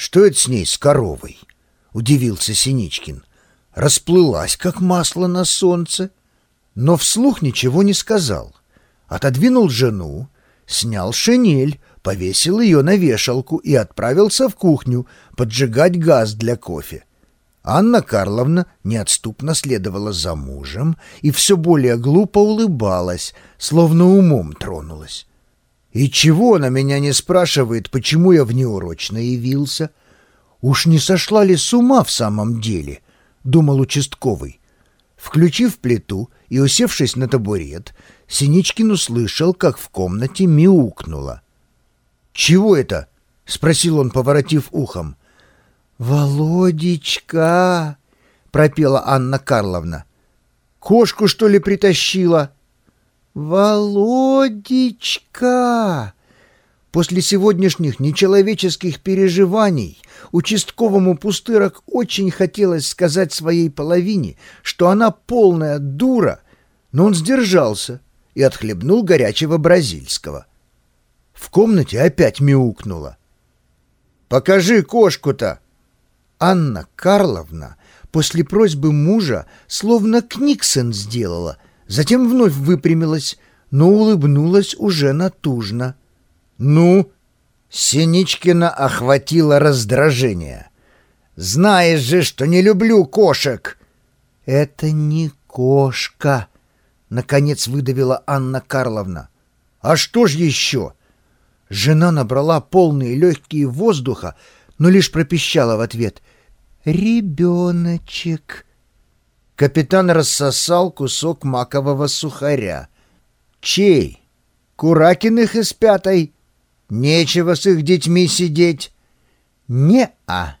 «Что это с ней, с коровой?» — удивился Синичкин. Расплылась, как масло на солнце. Но вслух ничего не сказал. Отодвинул жену, снял шинель, повесил ее на вешалку и отправился в кухню поджигать газ для кофе. Анна Карловна неотступно следовала за мужем и все более глупо улыбалась, словно умом тронулась. И чего она меня не спрашивает, почему я внеурочно явился? Уж не сошла ли с ума в самом деле? Думал участковый. Включив плиту и усевшись на табурет, Синичкин услышал, как в комнате мяукнуло. «Чего это?» — спросил он, поворотив ухом. «Володечка!» — пропела Анна Карловна. «Кошку, что ли, притащила?» «Володечка!» После сегодняшних нечеловеческих переживаний участковому пустырок очень хотелось сказать своей половине, что она полная дура, но он сдержался и отхлебнул горячего бразильского. В комнате опять мяукнуло. «Покажи кошку-то!» Анна Карловна после просьбы мужа словно Книксон сделала — Затем вновь выпрямилась, но улыбнулась уже натужно. «Ну?» Синичкина охватило раздражение. «Знаешь же, что не люблю кошек!» «Это не кошка!» — наконец выдавила Анна Карловна. «А что ж еще?» Жена набрала полные легкие воздуха, но лишь пропищала в ответ. «Ребеночек!» Капитан рассосал кусок макового сухаря. «Чей? Куракиных из пятой? Нечего с их детьми сидеть». «Не-а».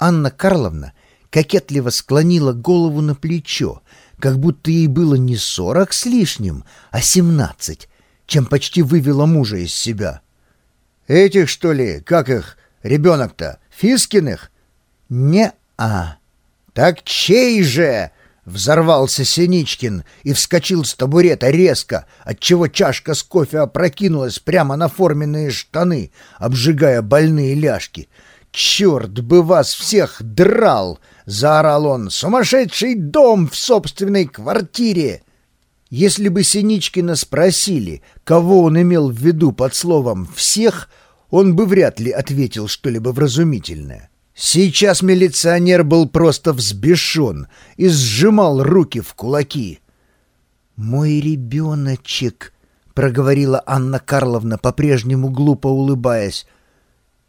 Анна Карловна кокетливо склонила голову на плечо, как будто ей было не сорок с лишним, а семнадцать, чем почти вывела мужа из себя. «Этих, что ли, как их, ребенок-то, Фискиных?» «Не-а». «Так чей же?» — взорвался Синичкин и вскочил с табурета резко, отчего чашка с кофе опрокинулась прямо на форменные штаны, обжигая больные ляжки. «Черт бы вас всех драл!» — заорал он. «Сумасшедший дом в собственной квартире!» Если бы Синичкина спросили, кого он имел в виду под словом «всех», он бы вряд ли ответил что-либо вразумительное. Сейчас милиционер был просто взбешен и сжимал руки в кулаки. «Мой ребеночек», — проговорила Анна Карловна, по-прежнему глупо улыбаясь.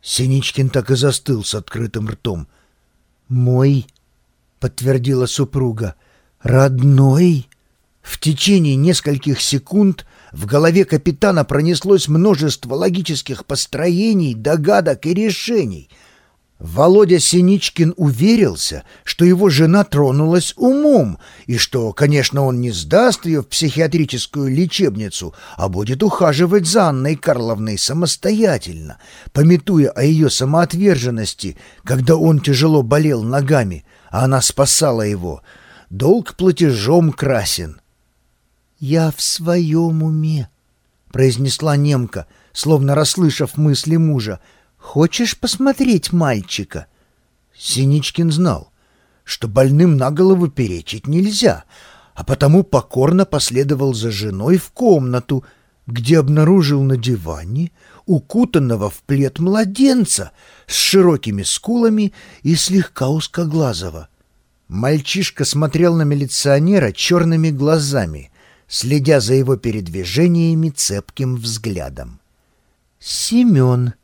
Синичкин так и застыл с открытым ртом. «Мой», — подтвердила супруга, — «родной». В течение нескольких секунд в голове капитана пронеслось множество логических построений, догадок и решений — Володя Синичкин уверился, что его жена тронулась умом, и что, конечно, он не сдаст ее в психиатрическую лечебницу, а будет ухаживать за Анной Карловной самостоятельно, пометуя о ее самоотверженности, когда он тяжело болел ногами, а она спасала его. Долг платежом красен. «Я в своем уме», — произнесла немка, словно расслышав мысли мужа, — Хочешь посмотреть мальчика?» Синичкин знал, что больным на голову перечить нельзя, а потому покорно последовал за женой в комнату, где обнаружил на диване укутанного в плед младенца с широкими скулами и слегка узкоглазого. Мальчишка смотрел на милиционера черными глазами, следя за его передвижениями цепким взглядом. «Семен», —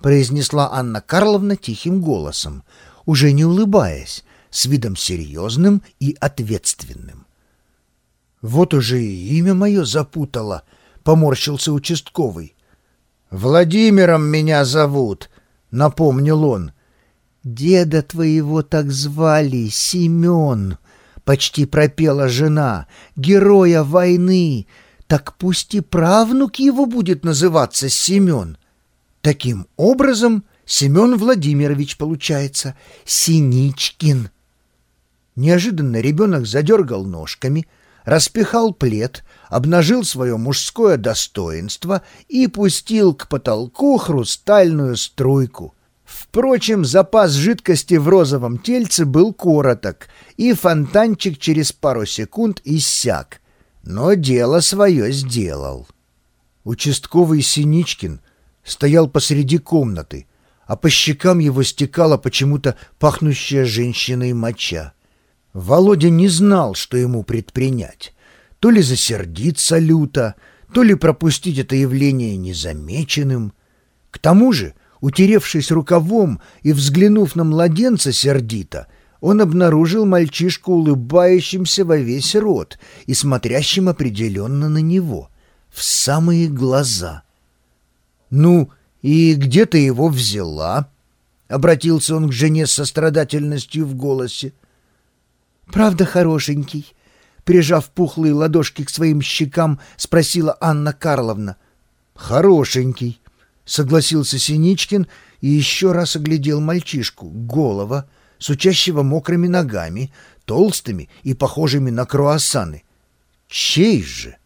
произнесла Анна Карловна тихим голосом, уже не улыбаясь, с видом серьезным и ответственным. «Вот уже и имя мое запутало», — поморщился участковый. «Владимиром меня зовут», — напомнил он. «Деда твоего так звали, Семен», — почти пропела жена, — «героя войны. Так пусть и правнук его будет называться Семен». Таким образом, Семен Владимирович получается Синичкин. Неожиданно ребенок задергал ножками, распихал плед, обнажил свое мужское достоинство и пустил к потолку хрустальную струйку. Впрочем, запас жидкости в розовом тельце был короток, и фонтанчик через пару секунд иссяк. Но дело свое сделал. Участковый Синичкин стоял посреди комнаты, а по щекам его стекала почему-то пахнущая женщиной моча. Володя не знал, что ему предпринять. То ли засердиться люто, то ли пропустить это явление незамеченным. К тому же, утеревшись рукавом и взглянув на младенца сердито, он обнаружил мальчишку улыбающимся во весь рот и смотрящим определенно на него, в самые глаза. «Ну, и где ты его взяла?» — обратился он к жене с сострадательностью в голосе. «Правда хорошенький?» Прижав пухлые ладошки к своим щекам, спросила Анна Карловна. «Хорошенький», — согласился Синичкин и еще раз оглядел мальчишку, голова, сучащего мокрыми ногами, толстыми и похожими на круассаны. «Чей же?»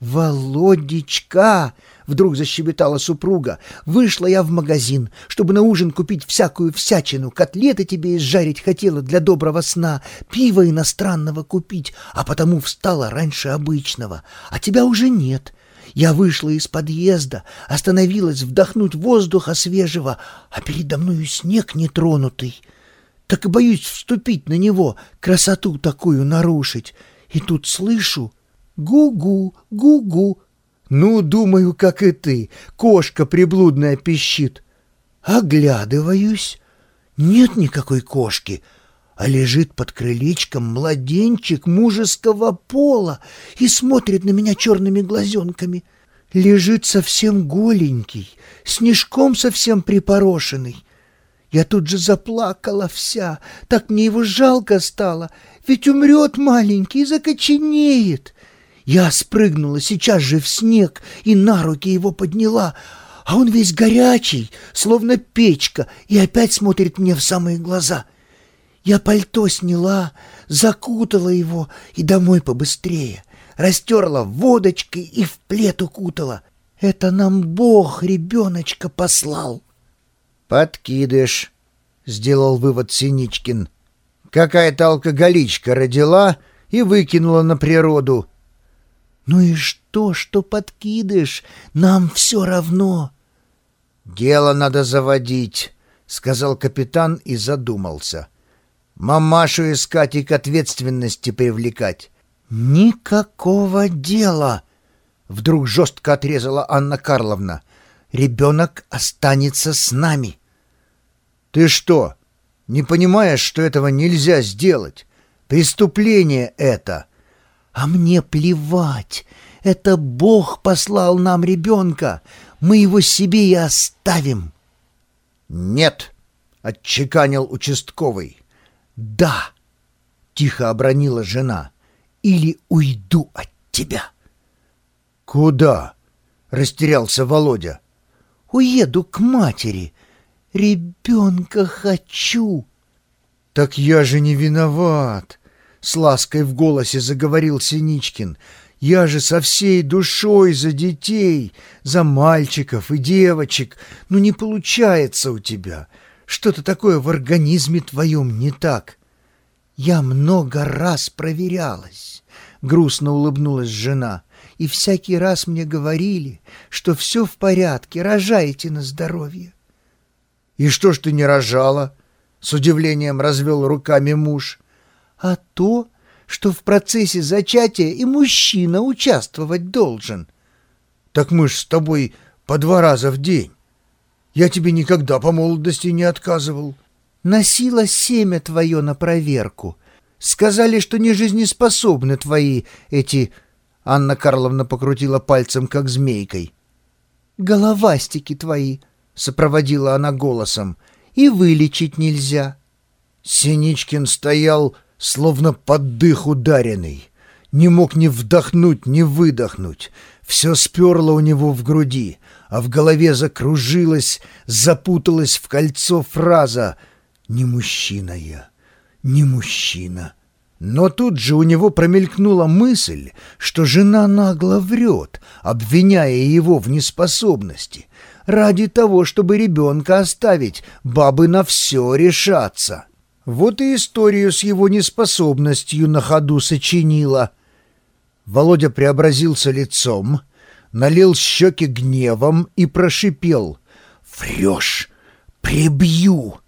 «Володечка!» — вдруг защебетала супруга. «Вышла я в магазин, чтобы на ужин купить всякую всячину. Котлеты тебе изжарить хотела для доброго сна, пиво иностранного купить, а потому встала раньше обычного. А тебя уже нет. Я вышла из подъезда, остановилась вдохнуть воздуха свежего, а передо мною снег нетронутый. Так и боюсь вступить на него, красоту такую нарушить. И тут слышу Гу-гу, гу-гу. Ну, думаю, как и ты, кошка приблудная пищит. Оглядываюсь. Нет никакой кошки, а лежит под крылечком младенчик мужеского пола и смотрит на меня черными глазенками. Лежит совсем голенький, снежком совсем припорошенный. Я тут же заплакала вся, так мне его жалко стало, ведь умрет маленький, закоченеет. Я спрыгнула сейчас же в снег и на руки его подняла, а он весь горячий, словно печка, и опять смотрит мне в самые глаза. Я пальто сняла, закутала его и домой побыстрее, растерла водочкой и в плед укутала. Это нам Бог ребеночка послал. «Подкидыш», — сделал вывод Синичкин. «Какая-то алкоголичка родила и выкинула на природу». «Ну и что, что подкидыш? Нам все равно!» «Дело надо заводить», — сказал капитан и задумался. «Мамашу искать и к ответственности привлекать». «Никакого дела!» — вдруг жестко отрезала Анна Карловна. «Ребенок останется с нами». «Ты что, не понимаешь, что этого нельзя сделать? Преступление это!» А мне плевать. Это Бог послал нам ребенка. Мы его себе и оставим. Нет, отчеканил участковый. Да, тихо обронила жена. Или уйду от тебя. Куда? Растерялся Володя. Уеду к матери. Ребенка хочу. Так я же не виноват. С лаской в голосе заговорил Синичкин. «Я же со всей душой за детей, за мальчиков и девочек. Ну не получается у тебя. Что-то такое в организме твоем не так». «Я много раз проверялась», — грустно улыбнулась жена. «И всякий раз мне говорили, что все в порядке, рожаете на здоровье». «И что ж ты не рожала?» — с удивлением развел руками муж а то, что в процессе зачатия и мужчина участвовать должен. Так мы ж с тобой по два раза в день. Я тебе никогда по молодости не отказывал. Носила семя твое на проверку. Сказали, что не жизнеспособны твои эти... Анна Карловна покрутила пальцем, как змейкой. «Головастики твои», — сопроводила она голосом, — «и вылечить нельзя». Синичкин стоял словно под дых ударенный. Не мог ни вдохнуть, ни выдохнуть. Все сперло у него в груди, а в голове закружилась, запуталась в кольцо фраза «Не мужчина я, не мужчина». Но тут же у него промелькнула мысль, что жена нагло врет, обвиняя его в неспособности. Ради того, чтобы ребенка оставить, бабы на все решатся. Вот и историю с его неспособностью на ходу сочинила. Володя преобразился лицом, налил щеки гневом и прошипел. «Врешь! Прибью!»